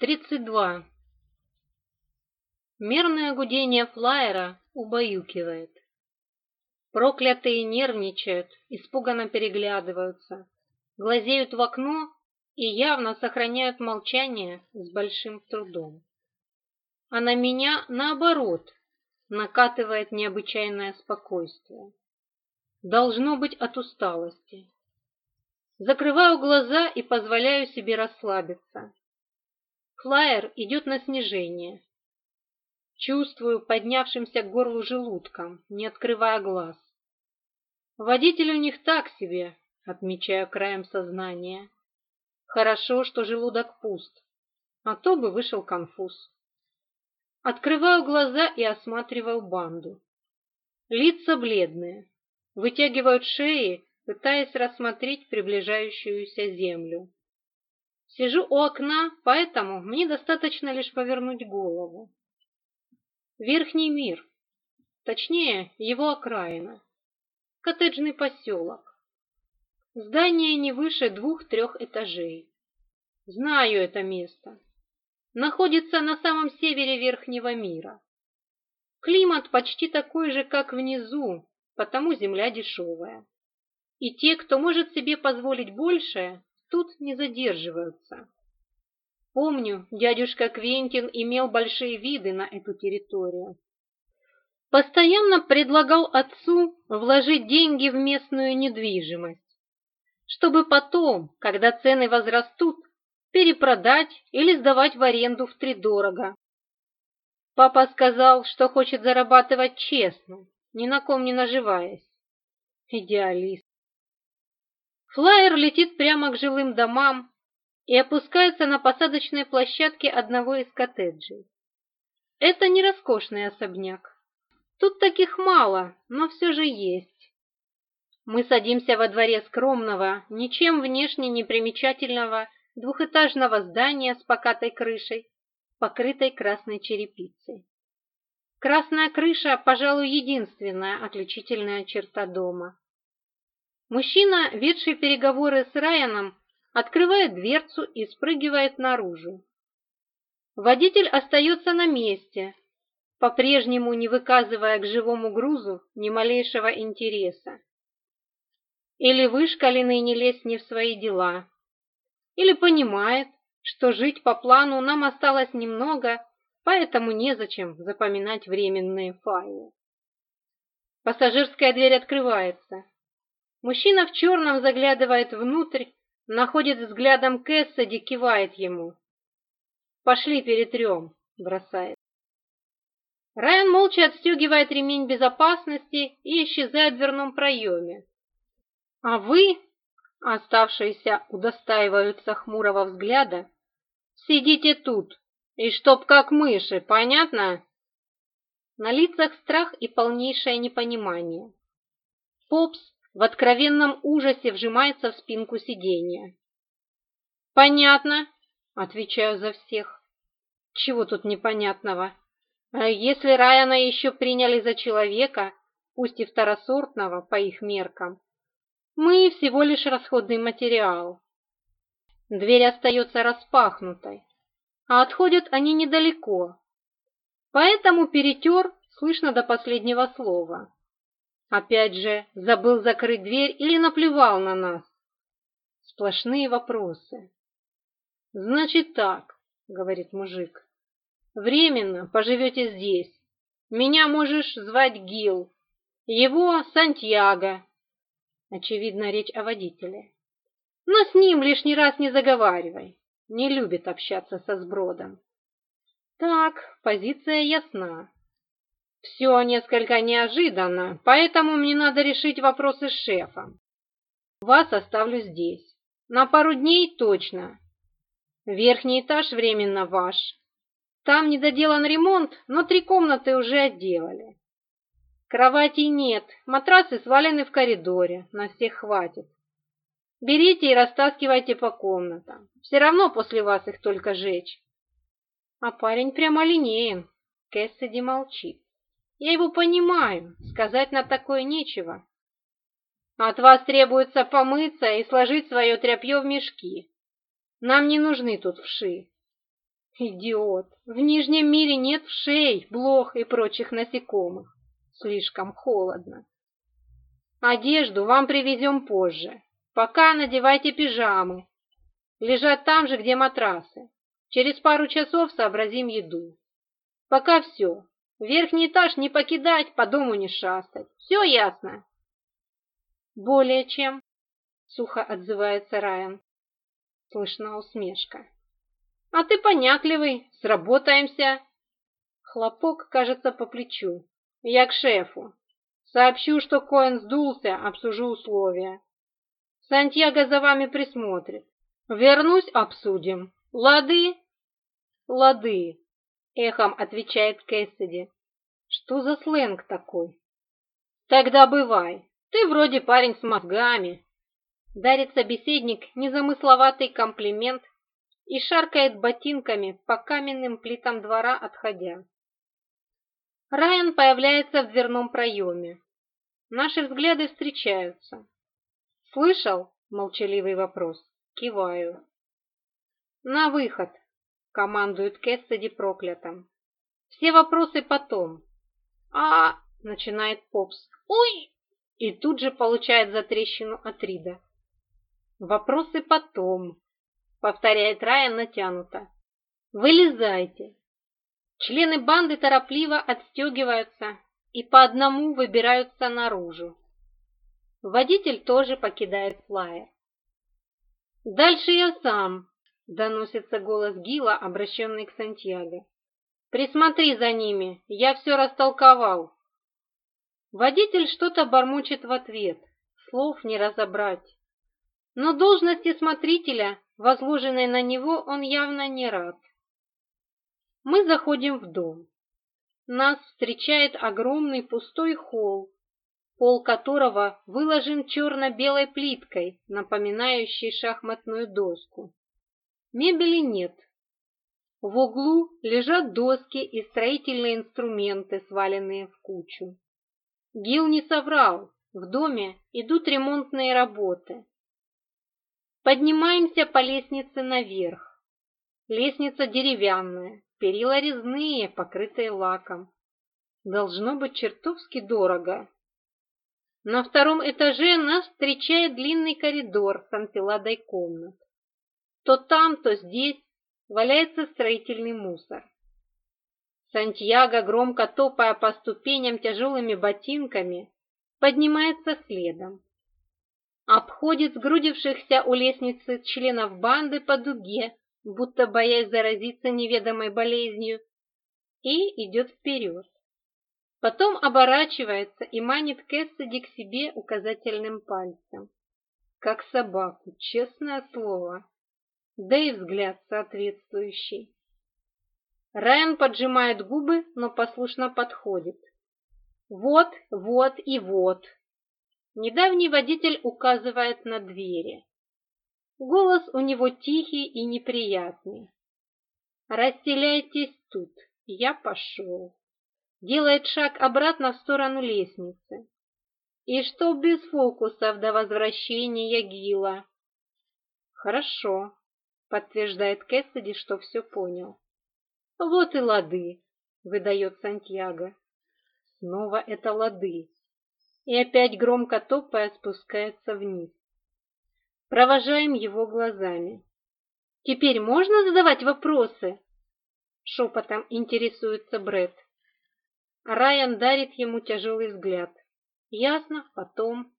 32. Мерное гудение флайера убаюкивает. Проклятые нервничают, испуганно переглядываются, глазеют в окно и явно сохраняют молчание с большим трудом. А на меня, наоборот, накатывает необычайное спокойствие. Должно быть от усталости. Закрываю глаза и позволяю себе расслабиться Флайер идет на снижение. Чувствую поднявшимся к горлу желудком, не открывая глаз. Водитель у них так себе, отмечаю краем сознания. Хорошо, что желудок пуст, а то бы вышел конфуз. Открываю глаза и осматриваю банду. Лица бледные, вытягивают шеи, пытаясь рассмотреть приближающуюся землю. Сижу у окна, поэтому мне достаточно лишь повернуть голову. Верхний мир, точнее, его окраина. Коттеджный поселок. Здание не выше двух-трех этажей. Знаю это место. Находится на самом севере Верхнего мира. Климат почти такой же, как внизу, потому земля дешевая. И те, кто может себе позволить большее, тут не задерживаются. Помню, дядюшка Квентин имел большие виды на эту территорию. Постоянно предлагал отцу вложить деньги в местную недвижимость, чтобы потом, когда цены возрастут, перепродать или сдавать в аренду втридорого. Папа сказал, что хочет зарабатывать честно, ни на ком не наживаясь. Идеалист. Флайер летит прямо к жилым домам и опускается на посадочной площадке одного из коттеджей. Это не роскошный особняк. Тут таких мало, но все же есть. Мы садимся во дворе скромного, ничем внешне не примечательного двухэтажного здания с покатой крышей, покрытой красной черепицей. Красная крыша, пожалуй, единственная отличительная черта дома. Мужчина, ведший переговоры с Райаном, открывает дверцу и спрыгивает наружу. Водитель остается на месте, по-прежнему не выказывая к живому грузу ни малейшего интереса. Или вышкаленный не лезть не в свои дела. Или понимает, что жить по плану нам осталось немного, поэтому незачем запоминать временные файлы. Пассажирская дверь открывается. Мужчина в черном заглядывает внутрь, находит взглядом Кэссиди, кивает ему. «Пошли перетрем», — бросает. Райан молча отстегивает ремень безопасности и исчезает в дверном проеме. А вы, оставшиеся, удостаиваются хмурого взгляда, сидите тут, и чтоб как мыши, понятно? На лицах страх и полнейшее непонимание. Попс в откровенном ужасе вжимается в спинку сиденья. «Понятно», — отвечаю за всех. «Чего тут непонятного? А если Райана еще приняли за человека, пусть и второсортного по их меркам, мы всего лишь расходный материал. Дверь остается распахнутой, а отходят они недалеко, поэтому перетер слышно до последнего слова. Опять же, забыл закрыть дверь или наплевал на нас? Сплошные вопросы. «Значит так», — говорит мужик. «Временно поживете здесь. Меня можешь звать Гил, его Сантьяго». Очевидно, речь о водителе. «Но с ним лишний раз не заговаривай. Не любит общаться со сбродом». «Так, позиция ясна. Все несколько неожиданно, поэтому мне надо решить вопросы с шефом. Вас оставлю здесь. На пару дней точно. Верхний этаж временно ваш. Там недоделан ремонт, но три комнаты уже отделали. Кровати нет, матрасы свалены в коридоре, на всех хватит. Берите и растаскивайте по комнатам. Все равно после вас их только жечь. А парень прямо линеен. Кэссиди молчит. Я его понимаю, сказать на такое нечего. От вас требуется помыться и сложить свое тряпье в мешки. Нам не нужны тут вши. Идиот, в Нижнем мире нет вшей, блох и прочих насекомых. Слишком холодно. Одежду вам привезем позже. Пока надевайте пижамы. Лежат там же, где матрасы. Через пару часов сообразим еду. Пока все. Верхний этаж не покидать, по дому не шастать. Все ясно?» «Более чем», — сухо отзывается Райан. Слышна усмешка. «А ты понятливый, сработаемся!» Хлопок кажется по плечу. «Я к шефу. Сообщу, что Коэн сдулся, обсужу условия. Сантьяго за вами присмотрит. Вернусь, обсудим. Лады?» «Лады», — эхом отвечает Кэссиди. «Что за сленг такой?» «Тогда бывай. Ты вроде парень с мозгами». Дарит собеседник незамысловатый комплимент и шаркает ботинками по каменным плитам двора, отходя. Райан появляется в дверном проеме. Наши взгляды встречаются. «Слышал?» — молчаливый вопрос. Киваю. «На выход!» — командует Кэссиди проклятым. «Все вопросы потом». «А...» — начинает Попс. «Ой!» И тут же получает затрещину от Рида. «Вопросы потом», — повторяет Райан натянуто. «Вылезайте». Члены банды торопливо отстегиваются и по одному выбираются наружу. Водитель тоже покидает флайер. «Дальше я сам», — доносится голос Гила, обращенный к Сантьяго. «Присмотри за ними, я все растолковал». Водитель что-то бормочет в ответ, слов не разобрать. Но должности смотрителя, возложенной на него, он явно не рад. Мы заходим в дом. Нас встречает огромный пустой холл, пол которого выложен черно-белой плиткой, напоминающей шахматную доску. Мебели нет. В углу лежат доски и строительные инструменты, сваленные в кучу. Гил не соврал, в доме идут ремонтные работы. Поднимаемся по лестнице наверх. Лестница деревянная, перила резные, покрытые лаком. Должно быть чертовски дорого. На втором этаже нас встречает длинный коридор с анфиладой комнат. То там, то здесь валяется строительный мусор. Сантьяго, громко топая по ступеням тяжелыми ботинками, поднимается следом. Обходит сгрудившихся у лестницы членов банды по дуге, будто боясь заразиться неведомой болезнью, и идет вперед. Потом оборачивается и манит Кэссиди к себе указательным пальцем. Как собаку, честное слово да и взгляд соответствующий. Райан поджимает губы, но послушно подходит. Вот, вот и вот. Недавний водитель указывает на двери. Голос у него тихий и неприятный. «Расселяйтесь тут, я пошел». Делает шаг обратно в сторону лестницы. «И что без фокусов до возвращения Гила?» «Хорошо», подтверждает Кэссиди, что все понял. «Вот и лады», — выдает Сантьяго. Снова это лады. И опять громко топая спускается вниз. Провожаем его глазами. «Теперь можно задавать вопросы?» Шепотом интересуется Бред. Райан дарит ему тяжелый взгляд. «Ясно, потом».